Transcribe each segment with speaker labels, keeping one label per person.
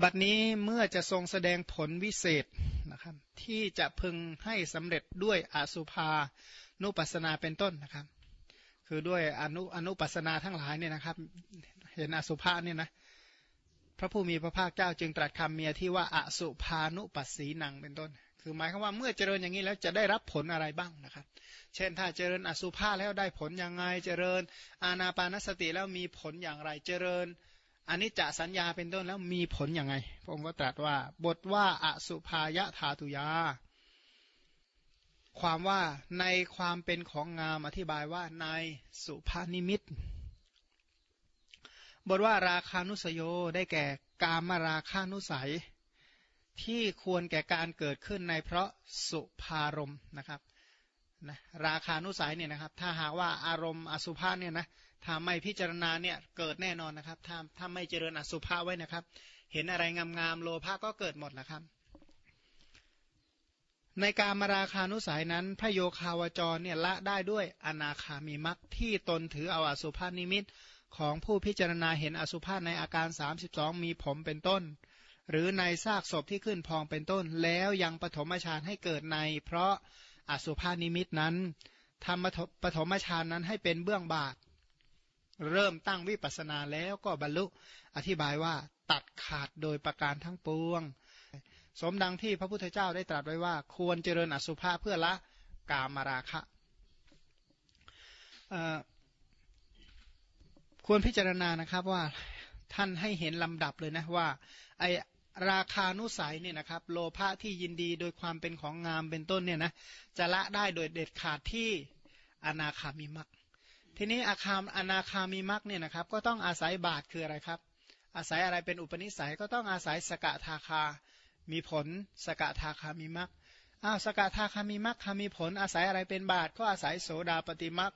Speaker 1: บัดนี้เมื่อจะทรงแสดงผลวิเศษนะครับที่จะพึงให้สำเร็จด้วยอสุภานุปัสนาเป็นต้นนะครับ คือด้วยอนุอนุปัสนาทั้งหลายเนี่ยนะครับ เห็นอสุภาเนี่ยนะพระผู้มีพระภาคเจ้าจึงตรัสคำเมียที่ว่าอสุภานุปัสสีนังเป็นต้น คือหมายความว่าเมื่อเจริญอย่างนี้แล้วจะได้รับผลอะไรบ้างนะครับ เช่นถ้าเจริญอสุภาแล้วได้ผลยังไงเจริญอาณาปานสติแล้วมีผลอย่างไรเจริญ อันนี้จะสัญญาเป็นต้นแล้วมีผลอย่างไง พระองค์ก็ตรัสว่า บทว่าอสุภายะธาตุยา ความว่าในความเป็นของงามอธิบายว่าในสุภานิมิต บทว่าราคานุสโยได้แก่กามราคานุสัย ที่ควรแก่การเกิดขึ้นในเพราะสุภารมนะครับ นะราคานุสัยเนี่ยนะครับ ถ้าหากว่าอารมณ์อสุภาเนี่ยนะถ้าไม่พิจารณาเนี่ยเกิดแน่นอนนะครับ ถ้าถ้าไม่เจริญอสุภะไว้นะครับ เห็นอะไรงามๆโลภะก็เกิดหมดแหละครับในการมาราคานุสัยนั้น พระโยคาวจรเนี่ยละได้ด้วยอนาคามีมักที่ตนถือเอาอสุภานิมิตของผู้พิจารณาเห็นอสุภาในอาการ 32 มีผมเป็นต้น หรือในซากศพที่ขึ้นพองเป็นต้น แล้วยังปฐมฌานให้เกิดใน เพราะ อสุภานิมิตนั้นทำปฐมฌานนั้นให้เป็นเบื้องบาท เริ่มตั้งวิปัสนาแล้วก็บรรลุอธิบายว่าตัดขาดโดยประการทั้งปวง สมดังที่พระพุทธเจ้าได้ตรัสไว้ว่า ควรเจริญอสุภะเพื่อละกามราคะควรพิจารณานะครับว่าท่านให้เห็นลำดับเลยนะว่าไอ ราคานุสัยเนี่ยนะครับโลภะที่ยินดีโดยความเป็นของงามเป็นต้นเนี่ยนะจะละได้โดยเด็ดขาดที่อนาคามิมักทีนี้อาคามอนาคามีมักเนี่ยนะครับก็ต้องอาศัยบาทคืออะไรครับ อาศัยอะไรเป็นอุปนิสัยก็ต้องอาศัยสกทาคา มีผลสกทาคามีมักอ้าวสกทาคามีมักคามีผลอาศัยอะไรเป็นบาทก็อาศัยโสดาปฏิมัก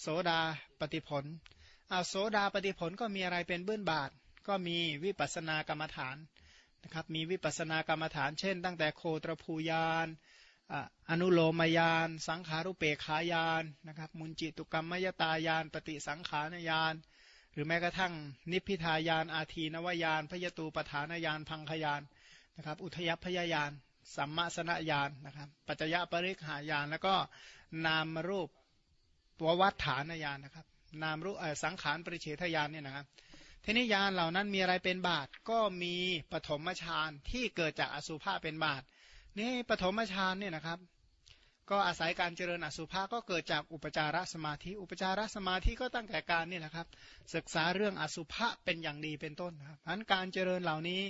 Speaker 1: โสดาปฏิผลอ้าวโสดาปฏิผลก็มีอะไรเป็นเบื้องบาทก็มีวิปัสสนากรรมฐาน นะครับมีวิปัสสนากรรมฐานเช่น ตั้งแต่โคตรภูยานอนุโลมยาน สังขารุเปขายานนะครับมุนจิตุกรรมมยตายาน ปฏิสังขารยาน หรือแม้กระทั่งนิพพิทายาน อาทีนวายานพยตูปฐานยานพังขยานนะครับอุทยพยายาน สัมมาสนญาณนะครับ ปัจจยปริกหายาน แล้วก็นามรูปววัฏฐานญาณนะครับ นามรูปสังขารปริเฉทญาณเนี่ยนะครับ ทีนี้ญาณเหล่านั้นมีอะไรเป็นบาทก็มีปฐมฌานที่เกิดจากอสุภะเป็นบาทนี่ปฐมฌานเนี่ยนะครับ ก็อาศัยการเจริญอสุภะก็เกิดจากอุปจารสมาธิ อุปจารสมาธิก็ตั้งแต่การนี่แหละครับ ศึกษาเรื่องอสุภะเป็นอย่างดีเป็นต้นครับอันการเจริญเหล่านี้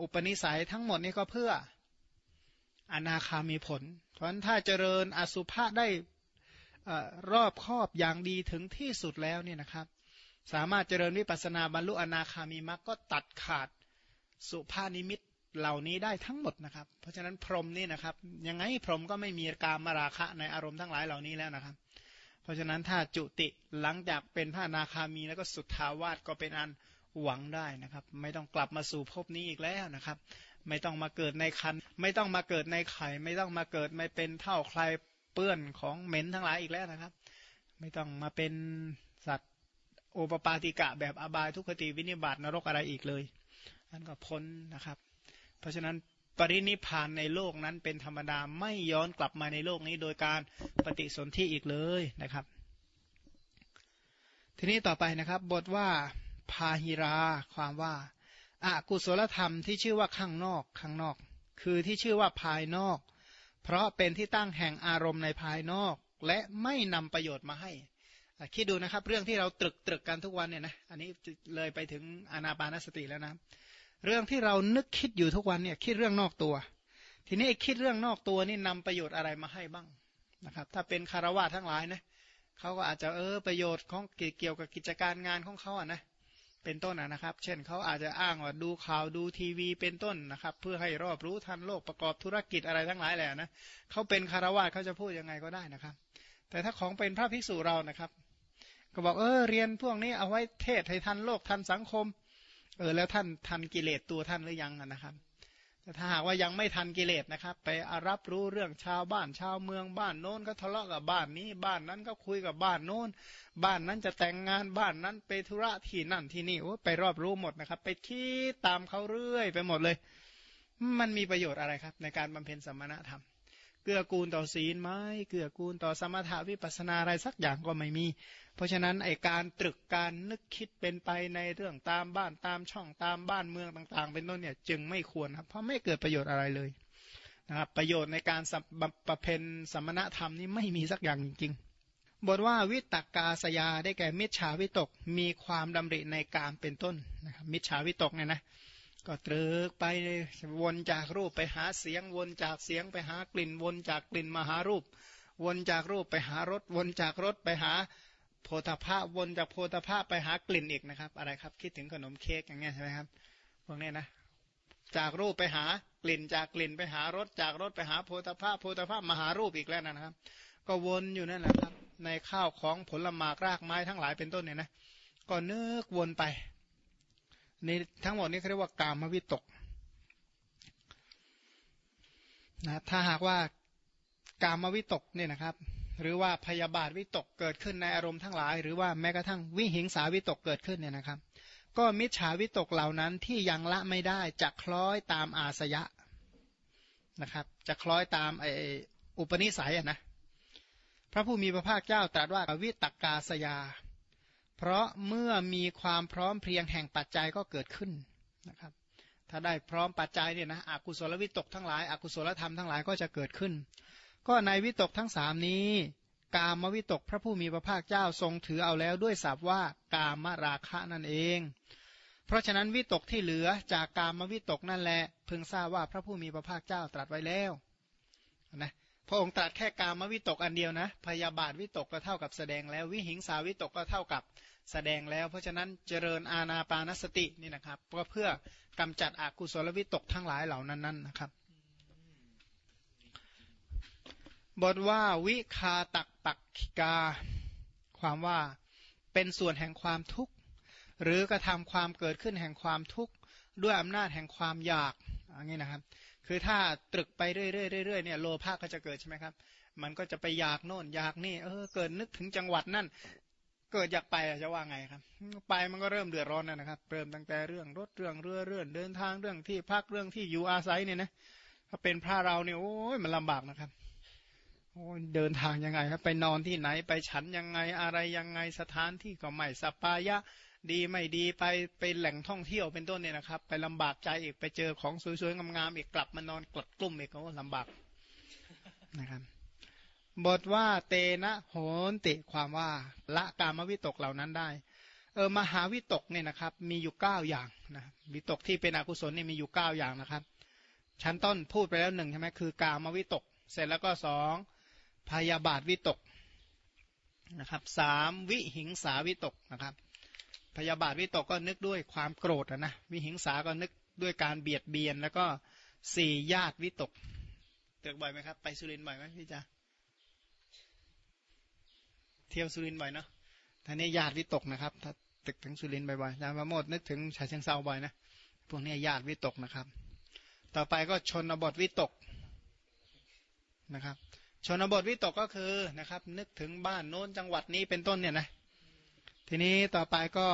Speaker 1: อุปนิสัยทั้งหมดนี่ก็เพื่ออนาคามีผล เพราะฉะนั้นถ้าเจริญอสุภะได้รอบครอบอย่างดีถึงที่สุดแล้วเนี่ยนะครับ สามารถเจริญวิปัสนาบรรลุอนาคามีมรรคก็ตัดขาดสุภานิมิตเหล่านี้ได้ทั้งหมดนะครับ เพราะฉะนั้นพรหมนี่นะครับยังไงพรหมก็ไม่มีการมาราคะในอารมณ์ทั้งหลายเหล่านี้แล้วนะครับ เพราะฉะนั้นถ้าจุติหลังจากเป็นพระนาคามีแล้วก็สุดทาวาสก็เป็นอันหวังได้นะครับ ไม่ต้องกลับมาสู่ภพนี้อีกแล้วนะครับ ไม่ต้องมาเกิดในคันไม่ต้องมาเกิดในไข่ ไม่ต้องมาเกิดไม่เป็นเท่าใครเปื้อนของเหม็นทั้งหลายอีกแล้วนะครับ ไม่ต้องมาเป็น โอปปาติกะแบบอบายทุกขติวินิบาตนรกอะไรอีกเลยนั่นก็พ้นนะครับ เพราะฉะนั้นปรินิพานในโลกนั้นเป็นธรรมดาไม่ย้อนกลับมาในโลกนี้โดยการปฏิสนธิอีกเลยนะครับ ทีนี้ต่อไปนะครับ บทว่าพาหิรา ความว่าอากุศลธรรมที่ชื่อว่าข้างนอกข้างนอก คือที่ชื่อว่าภายนอก เพราะเป็นที่ตั้งแห่งอารมณ์ในภายนอก และไม่นำประโยชน์มาให้ คิดดูนะครับ เรื่องที่เราตรึกตรึกกันทุกวันเนี่ยนะอันนี้เลยไปถึงอนาปานสติแล้วนะ เรื่องที่เรานึกคิดอยู่ทุกวันเนี่ยคิดเรื่องนอกตัว ทีนี้คิดเรื่องนอกตัวนี่นำประโยชน์อะไรมาให้บ้างนะครับ ถ้าเป็นคารวะทั้งหลายนะเขาก็อาจจะเออประโยชน์ของเกี่ยวกับกิจการงานของเขาอะนะเป็นต้นนะครับ เช่นเขาอาจจะอ้างว่าดูข่าวดูทีวีเป็นต้นนะครับ เพื่อให้รอบรู้ทันโลกประกอบธุรกิจอะไรทั้งหลายแหละนะเขาเป็นคารวะเขาจะพูดยังไงก็ได้นะครับ แต่ถ้าของเป็นพระภิกษุเรานะครับ ก็บอกเออเรียนพวกนี้เอาไว้เทศให้ทันโลกทันสังคม เออแล้วท่านทันกิเลสตัวท่านหรือยังนะครับแต่ถ้าหากว่ายังไม่ทันกิเลสนะครับ ไปรับรู้เรื่องชาวบ้านชาวเมืองบ้านโน้นก็ทะเลาะกับบ้านนี้ บ้านนั้นก็คุยกับบ้านโน้น บ้านนั้นจะแต่งงานบ้านนั้นไปธุระที่นั่นที่นี่โอ้ไปรอบรู้หมดนะครับ ไปคิดตามเขาเรื่อยไปหมดเลย มันมีประโยชน์อะไรครับ ในการบำเพ็ญสมณธรรม เกื้อกูลต่อศีลไหมเกื้อกูลต่อสมถาวิปัสนาอะไรสักอย่างก็ไม่มี เพราะฉะนั้นไอการตรึกการนึกคิดเป็นไปในเรื่องตามบ้านตามช่องตามบ้านเมืองต่าง ๆ เป็นต้นเนี่ยจึงไม่ควรครับเพราะไม่เกิดประโยชน์อะไรเลยนะครับประโยชน์ในการประเพณสมณธรรมนี่ไม่มีสักอย่างจริงๆบทว่าวิตกกาสยาได้แก่มิจฉาวิตกมีความดำริในการเป็นต้นนะครับมิจฉาวิตกเนี่ยนะ ก็ตรึกไปวนจากรูปไปหาเสียง วนจากเสียงไปหากลิ่น วนจากกลิ่นมาหารูป วนจากรูปไปหารสวนจากรสไปหาโพธาภาวนจากโพธาภาไปหากลิ่นอีกนะครับ อะไรครับ คิดถึงขนมเค้กอย่างเงี้ยใช่ไหมครับพวกนี้นะ จากรูปไปหากลิ่นจากกลิ่นไปหารสจากรสไปหาโพธาภาโพธาภามาหารูปอีกแล้วนะครับ ก็วนอยู่นั่นแหละครับ ในข้าวของผลหมากรากไม้ทั้งหลายเป็นต้นเนี่ยนะก็นึกวนไป นี่ทั้งหมดนี้เขาเรียกว่ากามวิตกนะถ้าหากว่ากามวิตกเนี่ยนะครับ หรือว่าพยาบาทวิตกเกิดขึ้นในอารมณ์ทั้งหลาย หรือว่าแม้กระทั่งวิหิงสาวิตกเกิดขึ้นเนี่ยนะครับ ก็มิจฉาวิตกเหล่านั้นที่ยังละไม่ได้จะคล้อยตามอาสยะนะครับ จะคล้อยตามไออุปนิสัยนะพระผู้มีพระภาคเจ้าตรัสว่าวิตกกาสยา เพราะเมื่อมีความพร้อมเพรียงแห่งปัจจัยก็เกิดขึ้นนะครับ ถ้าได้พร้อมปัจจัยเนี่ยนะอกุศลวิตกทั้งหลายอกุศลธรรมทั้งหลายก็จะเกิดขึ้น ก็ในวิตกทั้งสามนี้ กามวิตกพระผู้มีพระภาคเจ้าทรงถือเอาแล้วด้วยศัพท์ว่ากามราคะนั่นเอง เพราะฉะนั้นวิตกที่เหลือจากกามวิตกนั่นแหละพึงทราบว่าพระผู้มีพระภาคเจ้าตรัสไว้แล้วนะ พระองค์ตรัสแค่กามวิตกอันเดียวนะ พยาบาทวิตกก็เท่ากับแสดงแล้ว วิหิงสาวิตกก็เท่ากับแสดงแล้ว เพราะฉะนั้นเจริญอาณาปานสตินี่นะครับก็เพื่อกำจัดอกุศลวิตกทั้งหลายเหล่านั้นๆนะครับ บทว่าวิคาตักปักขิกา ความว่าเป็นส่วนแห่งความทุกข์ หรือกระทำความเกิดขึ้นแห่งความทุกข์ ด้วยอำนาจแห่งความอยากอย่างนี้นะครับ คือถ้าตรึกไปเรื่อยๆเนี่ยโลภะก็จะเกิดใช่ไหมครับ มันก็จะไปอยากโน่นอยากนี่เออเกิดนึกถึงจังหวัดนั่นเกิดอยากไปจะว่าไงครับ ไปมันก็เริ่มเดือดร้อนนะครับ เริ่มตั้งแต่เรื่องรถเรื่องเรือเรื่องเดินทางเรื่องที่พักเรื่องที่อยู่อาศัยเนี่ยนะถ้าเป็นพระเราเนี่ยโอ้ยมันลำบากนะครับโอ้เดินทางยังไงครับ ไปนอนที่ไหนไปฉันยังไงอะไรยังไงสถานที่ก็ไม่สปายะ ดีไม่ดีไปไปแหล่งท่องเที่ยวเป็นต้นเนี่ยนะครับ ไปลำบากใจอีกไปเจอของสวยๆงามๆอีกกลับมานอนกลัดกลุ่มอีกก็ลำบากนะครับบทว่าเตนะโหนติความว่าละกามวิตกเหล่านั้นได้ เออมหาวิตกเนี่ยนะครับ มีอยู่เก้าอย่างนะวิตกที่เป็นอกุศลนี่มีอยู่เก้าอย่างนะครับ ชั้นต้นพูดไปแล้วหนึ่งใช่ไหมคือกามวิตก เสร็จแล้วก็สองพยาบาทวิตกนะครับสามวิหิงสาวิตกนะครับ พยาบาทวิตกก็นึกด้วยความโกรธนะวิหิงสาก็นึกด้วยการเบียดเบียน แล้วก็สี่ญาติวิตกเตือกบ่อยไหมครับ ไปสุรินบ่อยไหมพี่จ๊ะเที่ยวสุรินบ่อยเนาะท่านี้ญาติวิตกนะครับ ถ้าตึกถึงสุรินบ่อยๆอาจารย์ประโมทนึกถึงชาเชิงเซาบ่อยนะพวกนี้ญาติวิตกนะครับ ต่อไปก็ชนบทวิตกนะครับ ชนบทวิตกก็คือนะครับ นึกถึงบ้านโน้นจังหวัดนี้เป็นต้นเนี่ยนะ ทีนี้ต่อไปก็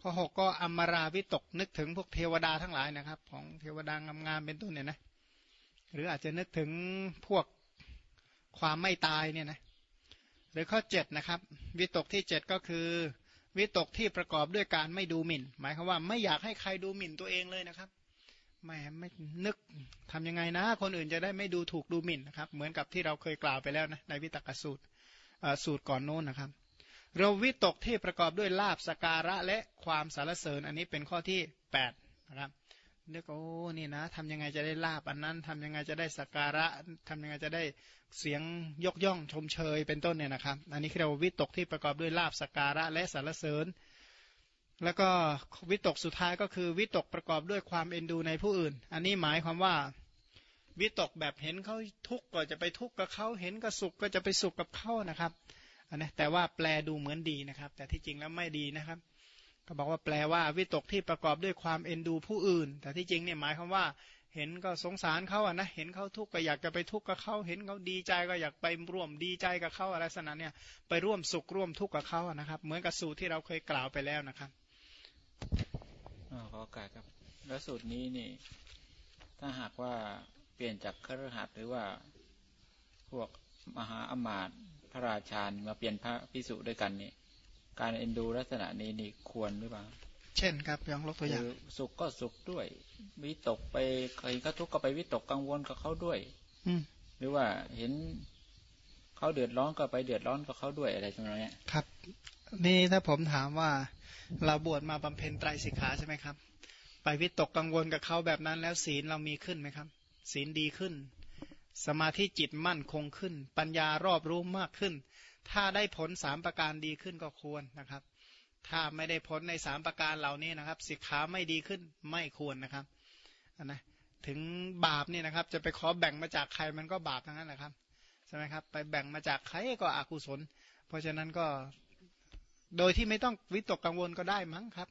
Speaker 1: ข้อหกก็อมราวิตกนึกถึงพวกเทวดาทั้งหลายนะครับ ของเทวดางามๆเป็นต้นเนี่ยนะหรืออาจจะนึกถึงพวกความไม่ตายเนี่ยนะหรือข้อเจ็ดนะครับ วิตกที่เจ็ดก็คือ วิตกที่ประกอบด้วยการไม่ดูหมิ่น หมายความว่าไม่อยากให้ใครดูหมิ่นตัวเองเลยนะครับไม่ไม่นึกทํำยังไงนะ คนอื่นจะได้ไม่ดูถูกดูหมิ่นนะครับ เหมือนกับที่เราเคยกล่าวไปแล้วนะในวิตกสูตรสูตรก่อนโน้นนะครับ เราวิตกที่ประกอบด้วยลาบสการะและความสารเสริญอันนี้เป็นข้อที่8นะครับนึกโอ้นี่นะทำยังไงจะได้ลาบอันนั้นทำยังไงจะได้สการะทำยังไงจะได้เสียงยกย่องชมเชยเป็นต้นเนี่ยนะครับ อันนี้เราวิตกที่ประกอบด้วยลาบสการะและสารเสริญ แล้วก็วิตกสุดท้ายก็คือวิตกประกอบด้วยความเอ็นดูในผู้อื่น อันนี้หมายความว่าวิตกแบบเห็นเขาทุกข์ก็จะไปทุกข์กับเขาเห็นก็สุขก็จะไปสุขกับเขานะครับ อันนี้แต่ว่าแปลดูเหมือนดีนะครับ แต่ที่จริงแล้วไม่ดีนะครับ ก็บอกว่าแปลว่าวิตกที่ประกอบด้วยความเอ็นดูผู้อื่น แต่ที่จริงเนี่ยหมายความว่า เห็นก็สงสารเขาอะนะเห็นเขาทุกข์ก็อยากจะไปทุกข์กับเขาเห็นเขาดีใจก็อยากไปร่วมดีใจกับเขาอะไรสนะเนี่ยไปร่วมสุขร่วมทุกข์กับเขาอะนะครับ เหมือนกับสูตรที่เราเคยกล่าวไปแล้วนะครับ
Speaker 2: อ๋อขอโอกาสครับแล้วสูตรนี้นี่ ถ้าหากว่าเปลี่ยนจากครหัสหรือว่าพวกมหาอมาตย์ พระราชามาเปลี่ยนพระพิสุด้วยกันนี่การเอ็นดูลักษณะนี้นี่ควรหรือเปล่า
Speaker 1: เช่นครับยองลบตัวอย่าง
Speaker 2: สุขก็สุขด้วย วิตกไปใครก็ทุกข์ก็ไปวิตกกังวลกับเขาด้วย
Speaker 1: อื
Speaker 2: หรือว่าเห็นเขาเดือดร้อนก็ไปเดือดร้อนกับเขาด้วยอะไรตรงนี้
Speaker 1: ครับ นี่ถ้าผมถามว่าเราบวชมาบำเพ็ญไตรสิกขาใช่ไหมครับ ไปวิตกกังวลกับเขาแบบนั้นแล้วศีลเรามีขึ้นไหมครับ ศีลดีขึ้น สมาธิจิตมั่นคงขึ้น ปัญญารอบรู้มากขึ้น ถ้าได้ผลสามประการดีขึ้นก็ควรนะครับ ถ้าไม่ได้ผลในสามประการเหล่านี้นะครับสิกขาไม่ดีขึ้นไม่ควรนะครับนะถึงบาปนี่นะครับ จะไปขอแบ่งมาจากใครมันก็บาปทั้งนั้นแหละครับใช่ไหมครับ ไปแบ่งมาจากใครก็อกุศล เพราะฉะนั้นก็โดยที่ไม่ต้องวิตกกังวลก็ได้มั้งครับ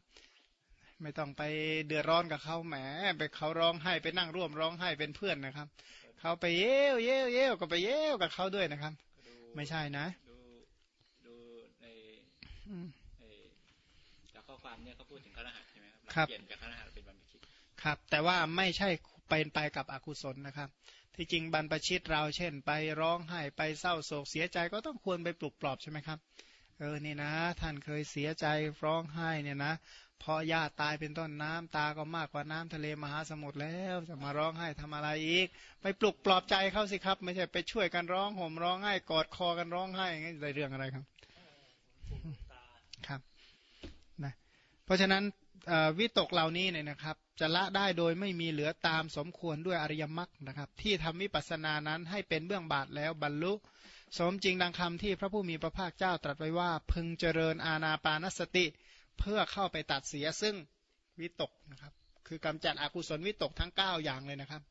Speaker 1: ไม่ต้องไปเดือดร้อนกับเขาแหมไปเขาร้องไห้ไปนั่งร่วมร้องไห้เป็นเพื่อนนะครับ เขาไปเย้วเย้วเย้วก็ไปเย้วกับเขาด้วยนะครับ ไม่ใช่นะดูใน
Speaker 2: ความเนี่ยเขาพูดถึงคณะหัตใช่ไหมครับเปลี่ยนจากคณะหัตเป็นบรรพชิต
Speaker 1: ครับ แต่ว่าไม่ใช่เป็นไปกับอกุศลนะครับ ที่จริงบรรพชิตเราเช่น ไปร้องไห้ไปเศร้าโศกเสียใจก็ต้องควรไปปลุกปลอบใช่ไหมครับเออนี่นะ ท่านเคยเสียใจร้องไห้เนี่ยนะ พอญาติตายเป็นต้นน้ำตาก็มากกว่าน้ำทะเลมหาสมุทรแล้วจะมาร้องไห้ทำอะไรอีก ไปปลุกปลอบใจเขาสิครับ ไม่ใช่ไปช่วยกันร้องห่มร้องไห้กอดคอกันร้องไห้อย่างนี้เรื่องอะไรครับครับนะเพราะฉะนั้นวิตกเหล่านี้เนี่ยนะครับ จะละได้โดยไม่มีเหลือตามสมควรด้วยอริยมรรคนะครับ ที่ทำวิปัสสนานั้นให้เป็นเบื้องบาทแล้วบรรลุ สมจริงดังคำที่พระผู้มีพระภาคเจ้าตรัสไว้ว่า พึงเจริญอาณาปานสติ เพื่อเข้าไปตัดเสียซึ่งวิตกนะครับ คือกำจัดอกุศลวิตกทั้ง 9 อย่างเลยนะครับ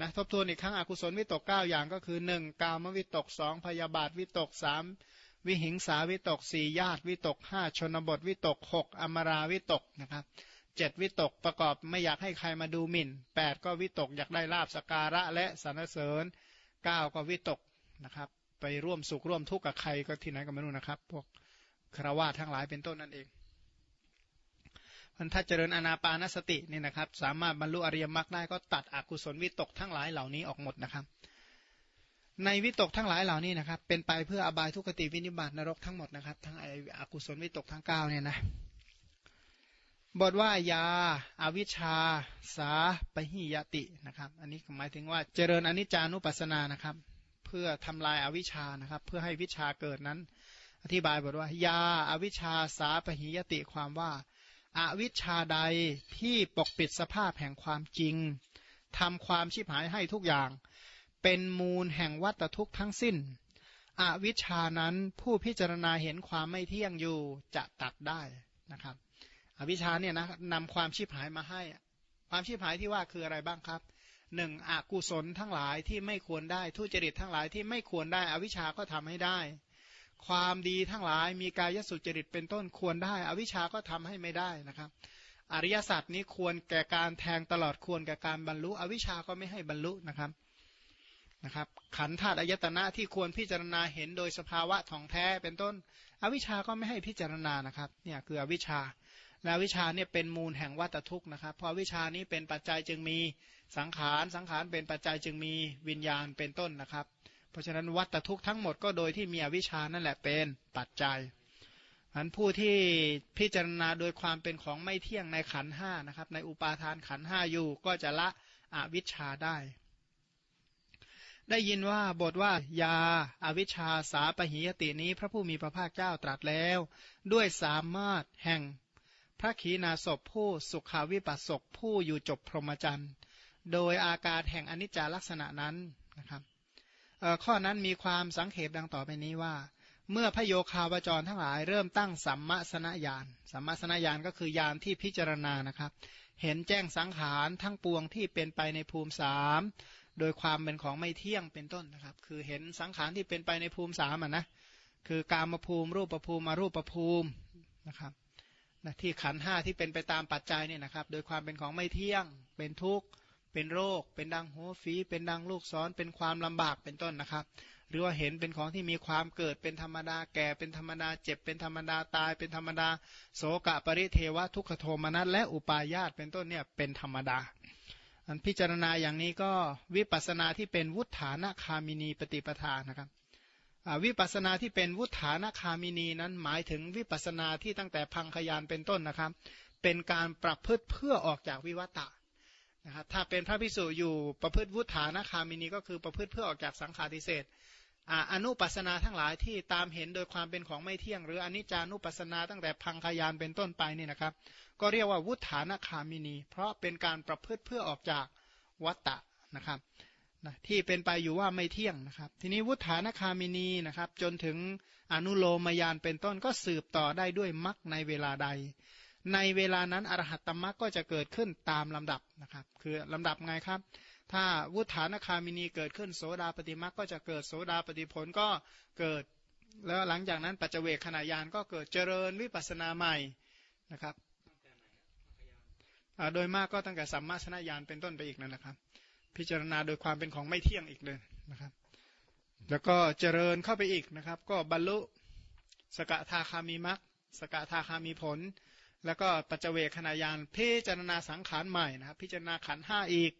Speaker 1: นะทบทวนอีกครั้งอกุศลวิตก 9 อย่างก็คือ 1. กามวิตก 2. พยาบาทวิตก 3. วิหิงสาวิตกสี่ญาติวิตกห้าชนบทวิตกหกอมราวิตกนะครับเจ็ดวิตกประกอบไม่อยากให้ใครมาดูหมิ่นแปดก็วิตกอยากได้ลาบสการะและสรรเสริญเก้าก็วิตกนะครับ ไปร่วมสุขร่วมทุกข์กับใครก็ที่ไหนก็ไม่รู้นะครับ พวก คราวาทั้งหลายเป็นต้นนั่นเองมันถ้าเจริญอนาปานสตินี่นะครับ สามารถบรรลุอริยมรรคได้ก็ตัดอกุศลวิตกทั้งหลายเหล่านี้ออกหมดนะครับ ในวิตกทั้งหลายเหล่านี้นะครับ เป็นไปเพื่ออบายทุกติวินิบาตนรกทั้งหมดนะครับ ทั้งไออกุศลวิตกทั้งเก้าเนี่ยนะบทว่ายาอาวิชชา สาปหิยตินะครับ อันนี้หมายถึงว่าเจริญอนิจจานุปัสสนานะครับ เพื่อทำลายอาวิชานะครับ เพื่อให้วิชาเกิดนั้น อธิบายบทว่ายาอาวิชาสาปหิยติความว่าอาวิชาใดที่ปกปิดสภาพแห่งความจริงทำความชิบหายให้ทุกอย่าง เป็นมูลแห่งวัตทุกข์ทั้งสิ้นอวิชานั้นผู้พิจารณาเห็นความไม่เที่ยงอยู่จะตัดได้นะครับ อวิชาเนี่ยนะนำความชีพหายมาให้ ความชีพหายที่ว่าคืออะไรบ้างครับหนึ่งอกุศลทั้งหลายที่ไม่ควรได้ทุจริตทั้งหลายที่ไม่ควรได้ อวิชาก็ทำให้ได้ ความดีทั้งหลายมีกายสุจริตเป็นต้นควรได้ อวิชาก็ทำให้ไม่ได้นะครับ อริยสัจนี้ควรแก่การแทงตลอดควรแก่การบรรลุ อวิชาก็ไม่ให้บรรลุนะครับนะครับ ขันธาตุอายตนะที่ควรพิจารณาเห็นโดยสภาวะท่องแท้เป็นต้น อวิชาก็ไม่ให้พิจารณานะครับเนี่ยคืออวิชาและวิชาเนี่ยเป็นมูลแห่งวัตทุกข์นะครับ เพราะวิชานี้เป็นปัจจัยจึงมีสังขาร สังขารเป็นปัจจัยจึงมีวิญญาณเป็นต้นนะครับ เพราะฉะนั้นวัตทุกข์ทั้งหมดก็โดยที่มีอวิชานั่นแหละเป็นปัจจัยอันผู้ที่พิจารณาโดยความเป็นของไม่เที่ยงในขันห้านะครับ ในอุปาทานขันห้าอยู่ก็จะละอวิชชาได้ ได้ยินว่าบทว่ายาอาวิชชาสาปหิยตินี้ พระผู้มีพระภาคเจ้าตรัสแล้ว ด้วยสามารถแห่ง พระขีณาสพผู้สุขาวิปัสสกผู้อยู่จบพรหมจรรย์ โดยอาการแห่งอนิจจาลักษณะนั้นนะครับ ข้อนั้นมีความสังเขปดังต่อไปนี้ว่า เมื่อพระโยคาวจรทั้งหลายเริ่มตั้งสัมมาสนญาณสัมมาสนญาณก็คือญาณที่พิจารณานะครับ เห็นแจ้งสังขารทั้งปวงที่เป็นไปในภูมิสามโดยความเป็นของไม่เที่ยงเป็นต้นนะครับ คือเห็นสังขารที่เป็นไปในภูมิสามอะนะคือการมาภูมิ รูปภูมิมารูปภูมินะครับนะที่ขันห้าที่เป็นไปตามปัจจัยเนี่ยนะครับ โดยความเป็นของไม่เที่ยงเป็นทุกข์ เป็นโรค เป็นดังหัวฝีเป็นดังลูกศรเป็นความลำบากเป็นต้นนะครับ หรือว่าเห็นเป็นของที่มีความเกิดเป็นธรรมดาแก่เป็นธรรมดาเจ็บเป็นธรรมดาตาย เป็นธรรมดาโสกะปริเทวะทุกขโทมนัสและอุปาญาตเป็นต้นเนี่ยเป็นธรรมดาอันพิจารณาอย่างนี้ก็วิปัสสนาที่เป็นวุฒานาคามินีปฏิปทานะครับวิปัสนาที่เป็นวุฒานาคามินีนั้นหมายถึงวิปัสนาที่ตั้งแต่พังขยานเป็นต้นนะครับ เป็นการประพฤติเพื่อออกจากวิวัตะ นะครับถ้าเป็นพระพิสุอยู่ประพฤติวุฒานคามินีก็คือประพฤติเพื่อออกจากสังขารติเศษอนุปัสนาทั้งหลายที่ตามเห็นโดยความเป็นของไม่เที่ยง หรืออนิจจานุปัสนาตั้งแต่พังขยานเป็นต้นไปนี่นะครับ ก็เรียกว่าวุฒานคามินี เพราะเป็นการประพฤติเพื่อออกจากวัตตะนะครับนะที่เป็นไปอยู่ว่าไม่เที่ยงนะครับ ทีนี้วุฒานคามินีนะครับ จนถึงอนุโลมยานเป็นต้นก็สืบต่อได้ด้วยมรรคในเวลาใด ในเวลานั้นอรหัตตมรรคก็จะเกิดขึ้นตามลำดับนะครับ คือลำดับไงครับ ถ้าวุฒานคามินีเกิดขึ้นโสดาปฏิมรรคก็จะเกิดโสดาปฏิผลก็เกิด แล้วหลังจากนั้นปัจเจเวกขณะยานก็เกิดเจริญวิปัสนาใหม่นะครับโดยมากก็ตั้งแต่สัมมาชนะยานเป็นต้นไปอีกนั่นแหละครับ พิจารณาโดยความเป็นของไม่เที่ยงอีกเลยนะครับ แล้วก็เจริญเข้าไปอีกนะครับ ก็บรรลุสกทาคามีมัคสกทาคามีผล แล้วก็ปัจเจเวขณะยานพิจารณาสังขารใหม่นะครับ พิจารณาขันห้าอีก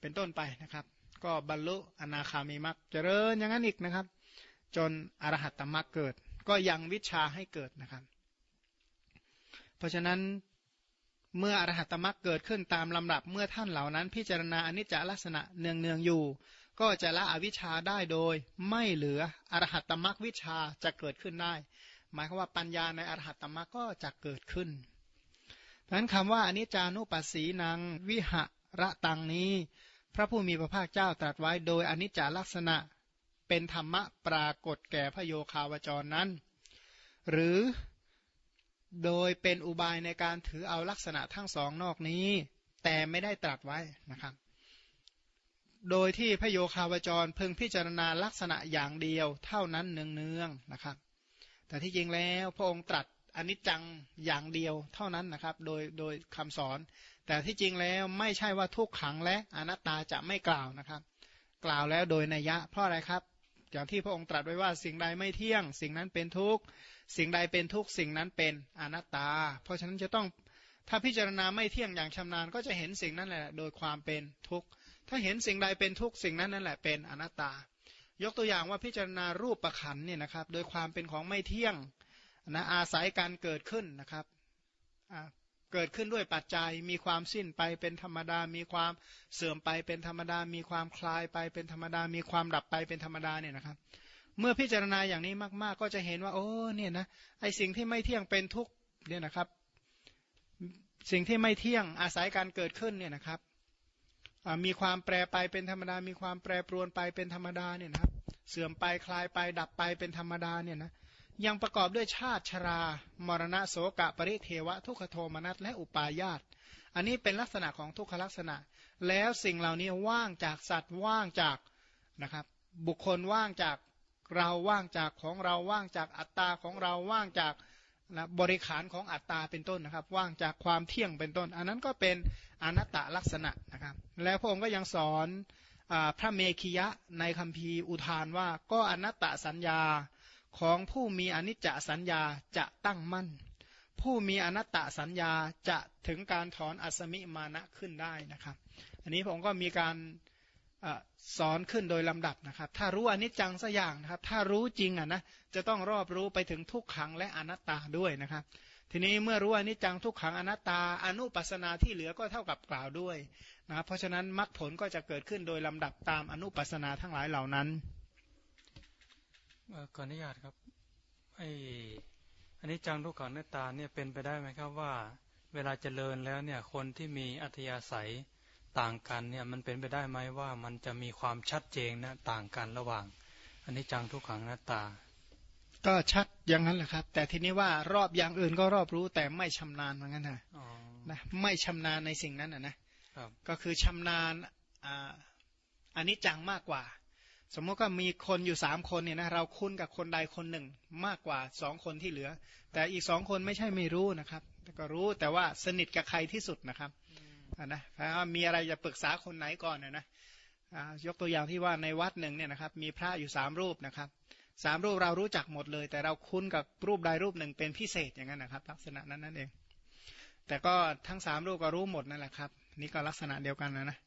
Speaker 1: เป็นต้นไปนะครับ ก็บรรลุอนาคามีมัคเจริญอย่างนั้นอีกนะครับ จนอรหัตตมรรคเกิด ก็ยังวิชาให้เกิดนะครับ เพราะฉะนั้นเมื่ออรหัตมรรคเกิดขึ้นตามลำดับเมื่อท่านเหล่านั้น พิจารณาอนิจจลักษณะเนืองเนืองอยู่ ก็จะละอวิชชาได้โดย ไม่เหลืออรหัตมรรควิชาจะเกิดขึ้นได้ หมายความว่าปัญญาในอรหัตตมรรคก็จะเกิดขึ้นดังนั้นคำว่าอนิจจานุปัสสีนังวิหะระตังนี้ พระผู้มีพระภาคเจ้าตรัสไว้โดยอนิจจาลักษณะเป็นธรรมะปรากฏแก่พระโยคาวจรนั้น หรือโดยเป็นอุบายในการถือเอาลักษณะทั้งสองนอกนี้ แต่ไม่ได้ตรัสไว้นะครับ โดยที่พระโยคาวจรเพึงพิจารณาลักษณะอย่างเดียวเท่านั้นเนืองๆนะครับ แต่ที่จริงแล้วพระองค์ตรัสอนิจจังอย่างเดียวเท่านั้นนะครับ โดยโดยคำสอน แต่ที่จริงแล้วไม่ใช่ว่าทุกขังและอนัตตาจะไม่กล่าวนะครับ กล่าวแล้วโดยนัยยะ เพราะอะไรครับ อย่างที่พระองค์ตรัสไว้ว่าสิ่งใดไม่เที่ยง สิ่งนั้นเป็นทุกข์สิ่งใดเป็นทุกสิ่งนั้นเป็นอนัตตา เพราะฉะนั้นจะต้องถ้าพิจารณาไม่เที่ยงอย่างชำนาญก็จะเห็นสิ่งนั้นแหละ โดยความเป็นทุกข์ถ้าเห็นสิ่งใดเป็นทุกสิ่งนั้นนั่นแหละเป็นอนัตตา ยกตัวอย่างว่าพิจารณารูปประขันเนี่ยนะครับ โดยความเป็นของไม่เที่ยงนะอาศัยการเกิดขึ้นนะครับเกิดขึ้นด้วยปัจจัยมีความสิ้นไปเป็นธรรมดา มีความเสื่อมไปเป็นธรรมดา มีความคลายไปเป็นธรรมดา มีความดับไปเป็นธรรมดาเนี่ยนะครับ เมื่อพิจารณาอย่างนี้มาก ๆ ก็จะเห็นว่า โอ้เนี่ยนะไอสิ่งที่ไม่เที่ยงเป็นทุกเนี่ยนะครับ สิ่งที่ไม่เที่ยงอาศัยการเกิดขึ้นเนี่ยนะครับมีความแปรไปเป็นธรรมดา มีความแปรปรวนไปเป็นธรรมดาเนี่ยนะครับ เสื่อมไปคลายไปดับไปเป็นธรรมดาเนี่ยนะยังประกอบด้วยชาติชรา มรณะโสกะปริเทวะ ทุกขโทมนัสและอุปาญาต อันนี้เป็นลักษณะของทุกขลักษณะ แล้วสิ่งเหล่านี้ว่างจากสัตว์ว่างจากนะครับ บุคคลว่างจากเราว่างจากของเราว่างจากอัตตาของเราว่างจากนะบริขารของอัตตาเป็นต้นนะครับ ว่างจากความเที่ยงเป็นต้น อันนั้นก็เป็นอนัตตลักษณะนะครับ แล้วพระองค์ก็ยังสอน พระเมขียะในคัมภีร์อุทานว่าก็อนัตตสัญญาของผู้มีอนิจจสัญญาจะตั้งมั่น ผู้มีอนัตตสัญญาจะถึงการถอนอสมิมานะขึ้นได้นะครับ อันนี้ผมก็มีการสอนขึ้นโดยลำดับนะครับ ถ้ารู้อนิจจังสักอย่างนะครับ ถ้ารู้จริงอะนะจะต้องรอบรู้ไปถึงทุกขังและอนัตตาด้วยนะครับ ทีนี้เมื่อรู้อนิจจังทุกขังอนัตตา อนุปัสนาที่เหลือก็เท่ากับกล่าวด้วย นะครับเพราะฉะนั้นมรรคผลก็จะเกิดขึ้นโดยลำดับตามอนุปัสนาทั้งหลายเหล่านั้น
Speaker 3: ขออนุญาตครับไอ้อันนี้จังทุกขังอนัตตาเนี่ยเป็นไปได้ไหมครับว่า เวลาเจริญแล้วเนี่ยคนที่มีอัธยาศัยต่างกันเนี่ยมันเป็นไปได้ไหมว่ามันจะมีความชัดเจนนะต่างกันระหว่าง อันนี้จังทุกขังหน้าตา
Speaker 1: ก็ชัดอย่างนั้นแหละครับ แต่ทีนี้ว่ารอบอย่างอื่นก็รอบรู้แต่ไม่ชำนาญเหมือนกันนะนะไม่ชำนาญในสิ่งนั้นนะ ก็คือชำนาญอันนี้จังมากกว่า สมมติก็มีคนอยู่สามคนเนี่ยนะเราคุ้นกับคนใดคนหนึ่งมากกว่าสองคนที่เหลือ แต่อีกสองคนไม่ใช่ไม่รู้นะครับแต่ก็รู้แต่ว่าสนิทกับใครที่สุดนะครับอ่านะถ้ามีอะไรจะปรึกษาคนไหนก่อนนะนะอ่ายกตัวอย่างที่ว่าในวัดหนึ่งเนี่ยนะครับมีพระอยู่สามรูปนะครับสามรูปเรารู้จักหมดเลย แต่เราคุ้นกับรูปใดรูปหนึ่งเป็นพิเศษอย่างนั้นนะครับ ลักษณะนั้นนั่นเอง แต่ก็ทั้งสามรูปก็รู้หมดนั่นแหละครับ นี่ก็ลักษณะเดียวกันนะนะ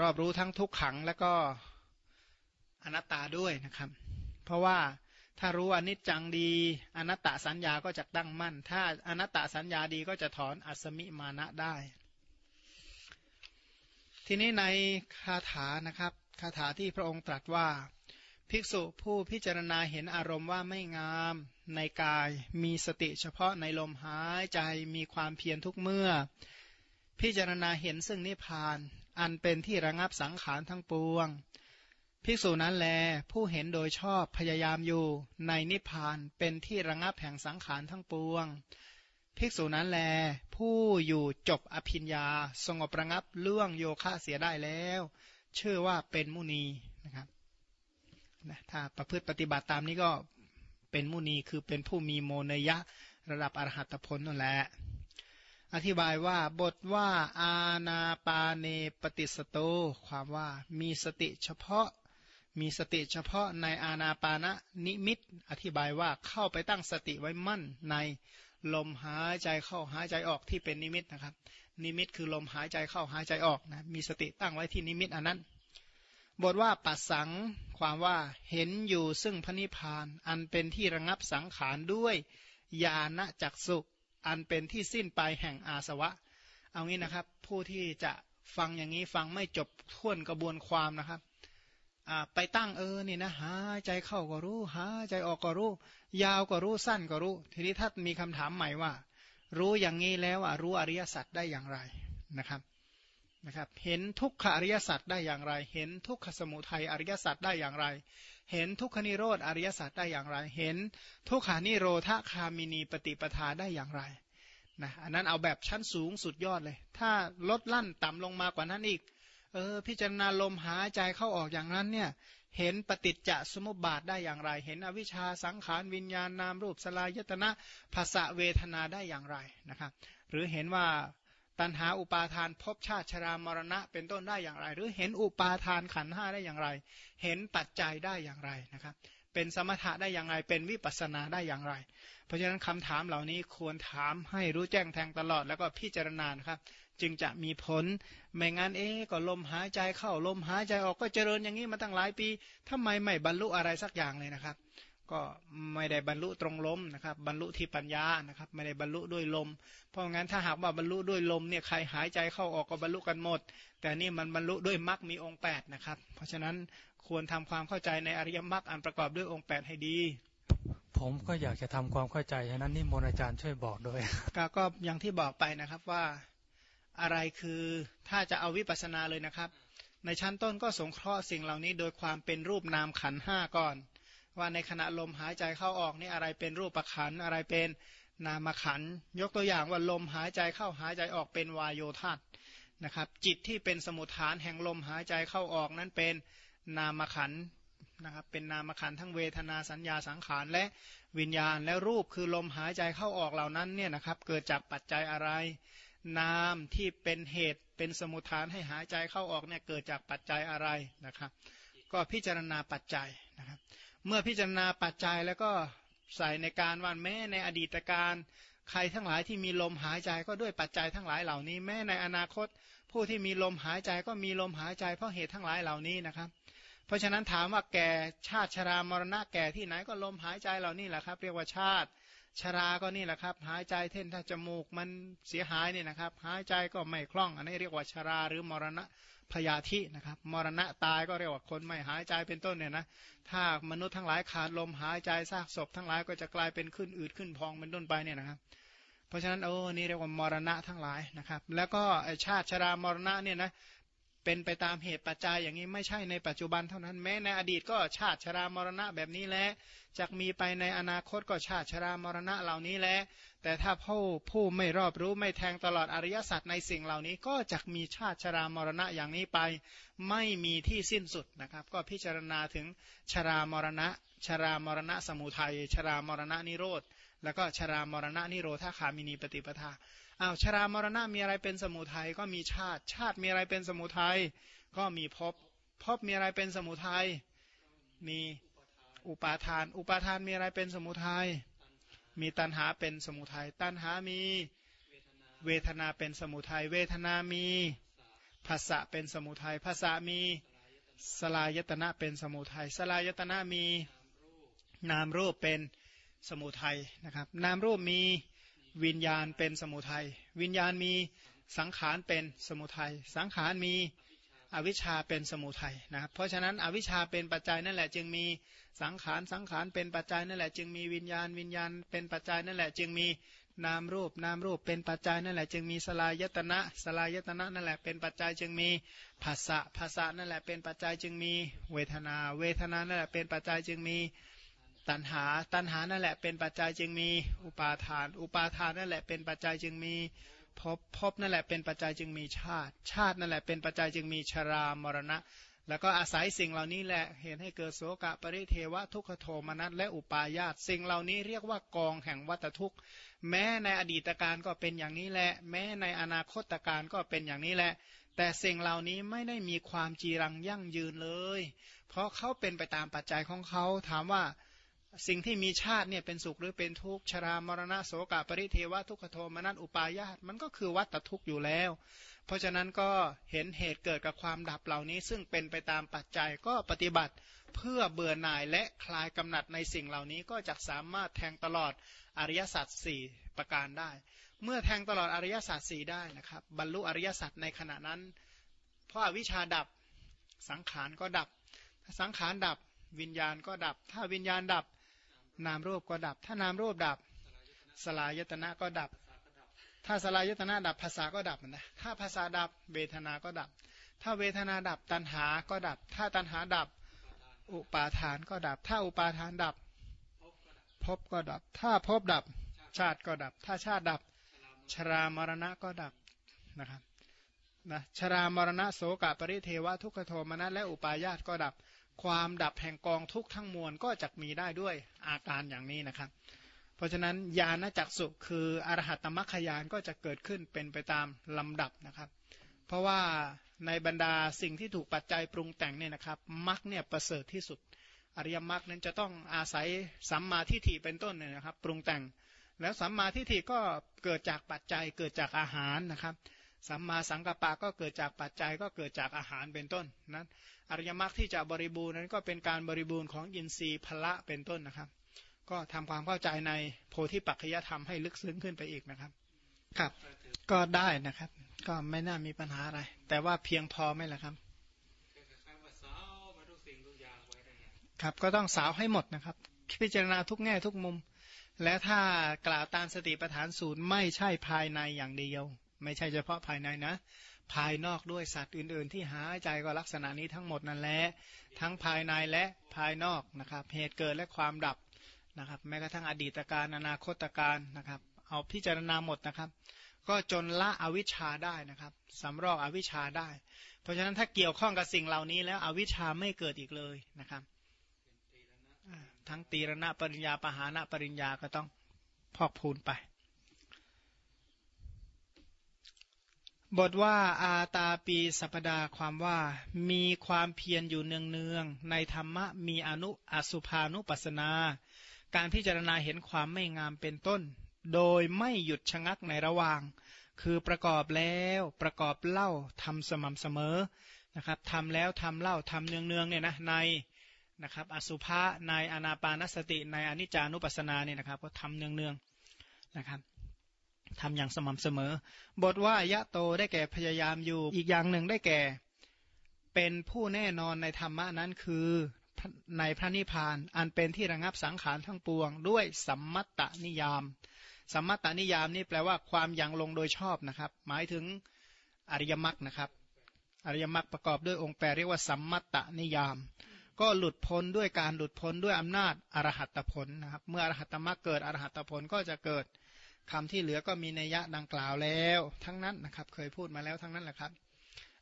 Speaker 1: รอบรู้ทั้งทุกขังแล้วก็อนัตตาด้วยนะครับ เพราะว่าถ้ารู้อนิจจังดี อนัตตสัญญาก็จะตั้งมั่น ถ้าอนัตตสัญญาดีก็จะถอนอัสมิมานะได้ ทีนี้ในคาถานะครับคาถาที่พระองค์ตรัสว่า ภิกษุผู้พิจารณาเห็นอารมณ์ว่าไม่งามในกาย มีสติเฉพาะในลมหายใจมีความเพียรทุกเมื่อ พิจารณาเห็นซึ่งนิพพาน อันเป็นที่ระงับสังขารทั้งปวง ภิกษุนั้นแล ผู้เห็นโดยชอบพยายามอยู่ในนิพพานเป็นที่ระงับแห่งสังขารทั้งปวง ภิกษุนั้นแล ผู้อยู่จบอภิญญา สงบระงับเรื่องโยคะเสียได้แล้วเชื่อว่าเป็นมุนีนะครับนะถ้าประพฤติปฏิบัติตามนี้ก็เป็นมุนีคือเป็นผู้มีโมนยะระดับอรหัตผลนั่นแหละ อธิบายว่าบทว่าอาณาปาเนปฏิสโต ความว่ามีสติเฉพาะ มีสติเฉพาะในอาณาปานะนิมิต อธิบายว่าเข้าไปตั้งสติไว้มั่นในลมหายใจเข้าหายใจออกที่เป็นนิมิตนะครับ นิมิตคือลมหายใจเข้าหายใจออกนะมีสติตั้งไว้ที่นิมิตอันนั้น บทว่าปัสสังความว่าเห็นอยู่ซึ่งพระนิพพาน อันเป็นที่ระงับสังขารด้วยญาณจักสุ อันเป็นที่สิ้นไปแห่งอาสวะ เอางี้นะครับ ผู้ที่จะฟังอย่างนี้ฟังไม่จบท้วนกระบวนความนะครับไปตั้งเออนี่นะหายใจเข้าก็รู้หายใจออกก็รู้ ยาวก็รู้สั้นก็รู้ ทีนี้ถ้ามีคำถามใหม่ว่า รู้อย่างนี้แล้วอะรู้อริยสัจได้อย่างไรนะครับนะครับ เห็นทุกขอริยสัจได้อย่างไร เห็นทุกขสมุทัยอริยสัจได้อย่างไร เห็นทุกขนิโรธอริยสัจได้อย่างไร เห็นทุกขานิโรธคามินีปฏิปทาได้อย่างไรนะอันนั้นเอาแบบชั้นสูงสุดยอดเลย ถ้าลดลั่นต่ำลงมากว่านั้นอีก เออ พิจารณาลมหายใจเข้าออกอย่างนั้นเนี่ย เห็นปฏิจจสมุปบาทได้อย่างไร เห็นอวิชชาสังขารวิญญาณนามรูปสลายตนะภาษะเวทนาได้อย่างไรนะครับ หรือเห็นว่า ตัณหาอุปาทานภพชาติชรามรณะ เป็นต้นได้อย่างไร หรือเห็นอุปาทานขันห้าได้อย่างไร เห็นปัจจัยได้อย่างไรนะครับเป็นสมถะได้อย่างไรเป็นวิปัสนาได้อย่างไร เพราะฉะนั้นคำถามเหล่านี้ควรถามให้รู้แจ้งแทงตลอดแล้วก็พิจารณาครับ จึงจะมีผลไม่งั้นเอ๊ก็ลมหายใจเข้าลมหายใจออกก็เจริญอย่างนี้มาตั้งหลายปีทำไมไม่บรรลุอะไรสักอย่างเลยนะครับ ก็ไม่ได้บรรลุตรงลมนะครับ บรรลุที่ปัญญานะครับ ไม่ได้บรรลุด้วยลม เพราะงั้นถ้าหากว่าบรรลุด้วยลมเนี่ยใครหายใจเข้าออกก็บรรลุกันหมด แต่นี่มันบรรลุด้วยมรรคมีองค์8นะครับ เพราะฉะนั้นควรทำความเข้าใจในอริยมรรคอันประกอบด้วยองค์ 8 ให้ดี
Speaker 3: ผมก็อยากจะทำความเข้าใจฉะนั้นนี่มนอาจารย์ช่วยบอกด้วย
Speaker 1: ก็อย่างที่บอกไปนะครับว่าอะไรคือถ้าจะเอาวิปัสสนาเลยนะครับ ในชั้นต้นก็สงเคราะห์สิ่งเหล่านี้โดยความเป็นรูปนามขันห้าก่อน ว่าในขณะลมหายใจเข้าออกนี่อะไรเป็นรูปประขันอะไรเป็นนามขันยกตัวอย่างว่าลมหายใจเข้าหายใจออกเป็นวายโยธาตนะครับ จิตที่เป็นสมุทฐานแห่งลมหายใจเข้าออกนั้นเป็นนามขันนะครับเป็นนามขันทั้งเวทนาสัญญาสังขารและวิญญาณและรูปคือลมหายใจเข้าออกเหล่านั้นเนี่ยนะครับเกิดจากปัจจัยอะไร นามที่เป็นเหตุเป็นสมุทฐานให้หายใจเข้าออกเนี่ยเกิดจากปัจจัยอะไรนะครับ ก็พิจารณาปัจจัยนะครับ เมื่อพิจารณาปัจจัยแล้วก็ใส่ในการวันแม้ในอดีตการใครทั้งหลายที่มีลมหายใจก็ด้วยปัจจัยทั้งหลายเหล่านี้ แม้ในอนาคต ผู้ที่มีลมหายใจก็มีลมหายใจเพราะเหตุทั้งหลายเหล่านี้นะครับ เพราะฉะนั้นถามว่าแก่ชาติชรามรณะแก่ที่ไหนก็ลมหายใจเหล่านี้แหละครับ เรียกว่าชาติ ชราก็นี่แหละครับ หายใจเท่นถ้าจมูกมันเสียหายเนี่ยนะครับ หายใจก็ไม่คล่อง อันนี้เรียกว่าชราหรือมรณะพยาธินะครับ มรณะตายก็เรียกว่าคนไม่หายใจเป็นต้นเนี่ยนะถ้ามนุษย์ทั้งหลายขาดลมหายใจซากศพทั้งหลายก็จะกลายเป็นขึ้นอืดขึ้นพองเป็นต้นไปเนี่ยนะครับ เพราะฉะนั้นโอ้นี่เรียกว่ามรณะทั้งหลายนะครับ แล้วก็ชาติชรามรณะเนี่ยนะเป็นไปตามเหตุปัจจัยอย่างนี้ไม่ใช่ในปัจจุบันเท่านั้นแม้ในอดีตก็ชาติชรามรณะแบบนี้แหละ จะมีไปในอนาคตก็ชาติชรามรณะเหล่านี้แหละแต่ถ้าผู้ผู้ไม่รอบรู้ไม่แทงตลอดอริยสัจในสิ่งเหล่านี้ก็จะมีชาติชรามรณะอย่างนี้ไป ไม่มีที่สิ้นสุดนะครับ ก็พิจารณาถึงชรามรณะ ชรามรณะสมุทัย ชรามรณะนิโรธแล้วก็ชรามรณะนิโรธาคามินีปฏิปทาอ้าวชรามรณะมีอะไรเป็นสมุทัยก็มีชาติ ชาติมีอะไรเป็นสมุทัยก็มีภพภพมีอะไรเป็นสมุทัยมี อุปาทาน อุปาทานมีอะไรเป็นสมุทัยมีตัณหาเป็นสมุทัยตัณหามีเวทนาเป็นสมุทัยเวทนามีภาษะเป็นสมุทัยภาษะมีสลายตนะเป็นสมุทัยสลายตนะมีนามรูปเป็นสมุทัยนะครับ นามรูปมีวิญญาณเป็นสมุทัยวิญญาณมีสังขารเป็นสมุทัยสังขารมี อวิชชาเป็นสมุทัยนะครับ เพราะฉะนั้นอวิชชาเป็นปัจจัยนั่นแหละ จึงมีสังขารสังขารเป็นปัจจัยนั่นแหละ จึงมีวิญญาณวิญญาณเป็นปัจจัยนั่นแหละ จึงมีนามรูปนามรูปเป็นปัจจัยนั่นแหละ จึงมีสลายตนะสลายตนะนั่นแหละเป็นปัจจัยจึงมีภาษะภาษะนั่นแหละเป็นปัจจัยจึงมีเวทนา เวทนานั่นแหละเป็นปัจจัยจึงมีตัณหาตัณหานั่นแหละเป็นปัจจัยจึงมีอุปาทาน อุปาทานนั่นแหละเป็นปัจจัยจึงมี ภพภพนั่นแหละเป็นปัจจัยจึงมีชาติ ชาตินั่นแหละเป็นปัจจัยจึงมีชรามรณะ แล้วก็อาศัยสิ่งเหล่านี้แหละเห็นให้เกิดโสกะปริเทวะทุกขโทมนัสและอุปาญาตสิ่งเหล่านี้เรียกว่ากองแห่งวัตทุกข์ แม้ในอดีตการก็เป็นอย่างนี้แหละ แม้ในอนาคตการก็เป็นอย่างนี้แหละ แต่สิ่งเหล่านี้ไม่ได้มีความจีรังยั่งยืนเลย เพราะเขาเป็นไปตามปัจจัยของเขาถามว่า สิ่งที่มีชาติเนี่ยเป็นสุขหรือเป็นทุกข์ชรามรณะโสกะปริเทวะทุกขโทมนัสอุปาญาตมันก็คือวัตทุกข์อยู่แล้ว เพราะฉะนั้นก็เห็นเหตุเกิดกับความดับเหล่านี้ ซึ่งเป็นไปตามปัจจัยก็ปฏิบัติเพื่อเบื่อหน่ายและคลายกำหนัดในสิ่งเหล่านี้ก็จะสามารถแทงตลอดอริยสัจสี่ประการได้ เมื่อแทงตลอดอริยสัจสี่ได้นะครับ บรรลุอริยสัจในขณะนั้น เพราะวิชาดับสังขารก็ดับ สังขารดับวิญญาณก็ดับ ถ้าวิญญาณดับ นามรูปก็ดับ ถ้านามรูปดับ สลายตนะก็ดับ ถ้าสลายตนะดับภาษาก็ดับนะถ้าภาษาดับเวทนาก็ดับ ถ้าเวทนาดับตัณหาก็ดับ ถ้าตัณหาดับอุปาทานก็ดับ ถ้าอุปาทานดับภพก็ดับ ถ้าภพดับชาติก็ดับ ถ้าชาติดับ ชรามรณะก็ดับนะครับนะชรามรณะโสกะปริเทวะทุกขโทมนัสและอุปาญาตก็ดับ ความดับแห่งกองทุกทั้งมวลก็จะมีได้ด้วยอาการอย่างนี้นะครับ เพราะฉะนั้นญาณจักสุคืออรหัตตมัคคยานก็จะเกิดขึ้นเป็นไปตามลำดับนะครับ เพราะว่าในบรรดาสิ่งที่ถูกปัจจัยปรุงแต่งเนี่ยนะครับมัคเนี่ยประเสริฐที่สุด อริยมรรคนั้นจะต้องอาศัยสัมมาทิฏฐิเป็นต้นเนี่ยนะครับ ปรุงแต่ง แล้วสัมมาทิฏฐิก็เกิดจากปัจจัยเกิดจากอาหารนะครับ สัมมาสังกัปปะก็เกิดจากปัจจัยก็เกิดจากอาหารเป็นต้นนั้นอริยมรรคที่จะบริบูรณ์นั้นก็เป็นการบริบูรณ์ของอินทรีย์พละเป็นต้นนะครับ ก็ทำความเข้าใจในโพธิปัจจยธรรมให้ลึกซึ้งขึ้นไปอีกนะครับ ครับ ก็ได้นะครับ ก็ไม่น่ามีปัญหาอะไร แต่ว่าเพียงพอไหมล่ะครับครับก็ต้องสาวให้หมดนะครับ พิจารณาทุกแง่ทุกมุม และถ้ากล่าวตามสติปัฏฐานสูตรไม่ใช่ภายในอย่างเดียว ไม่ใช่เฉพาะภายในนะ ภายนอกด้วยสัตว์อื่น ๆ ที่หายใจก็ลักษณะนี้ทั้งหมดนั่นแหละทั้งภายในและภายนอกนะครับเหตุเกิดและความดับนะครับ แม้กระทั่งอดีตการอนาคตการนะครับ เอาพิจารณาหมดนะครับ ก็จนละอวิชชาได้นะครับสำรอกอวิชชาได้ เพราะฉะนั้นถ้าเกี่ยวข้องกับสิ่งเหล่านี้แล้วอวิชชาไม่เกิดอีกเลยนะครับทั้งตีรณะปริญญาปหานะปริญญาก็ต้องพอกพูนไป บทว่าอาตาปีสัปดาความว่ามีความเพียรอยู่เนืองๆในธรรมะมีอนุอสุภานุปัสนา การพิจารณาเห็นความไม่งามเป็นต้น โดยไม่หยุดชะงักในระหว่าง คือประกอบแล้วประกอบเล่าทำสม่ำเสมอนะครับทำแล้วทำเล่าทำเนืองๆเนี่ยนะในนะครับอสุภะในอนาปานสติในอนิจจานุปัสสนาเนี่ยนะครับก็ทำเนืองๆนะครับ ทำอย่างสม่ำเสมอ บทว่ายะโตได้แก่พยายามอยู่ อีกอย่างหนึ่งได้แก่ เป็นผู้แน่นอนในธรรมะนั้นคือในพระนิพพาน อันเป็นที่ระงับสังขารทั้งปวง ด้วยสัมมัตตนิยาม สัมมัตตนิยามนี่แปลว่าความยังลงโดยชอบนะครับ หมายถึงอริยมรรคนะครับ อริยมรรคประกอบด้วยองค์แปรเรียกว่าสัมมัตตนิยาม ก็หลุดพ้นด้วยการหลุดพ้นด้วยอำนาจอรหัตผลนะครับ เมื่ออรหัตมรรคเกิดอรหัตผลก็จะเกิด คำที่เหลือก็มีนัยยะดังกล่าวแล้ว ทั้งนั้นนะครับ เคยพูดมาแล้วทั้งนั้นแหละครับ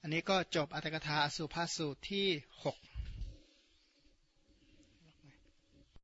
Speaker 1: อันนี้ก็จบอัตถกถาอสุภาสูตรที่6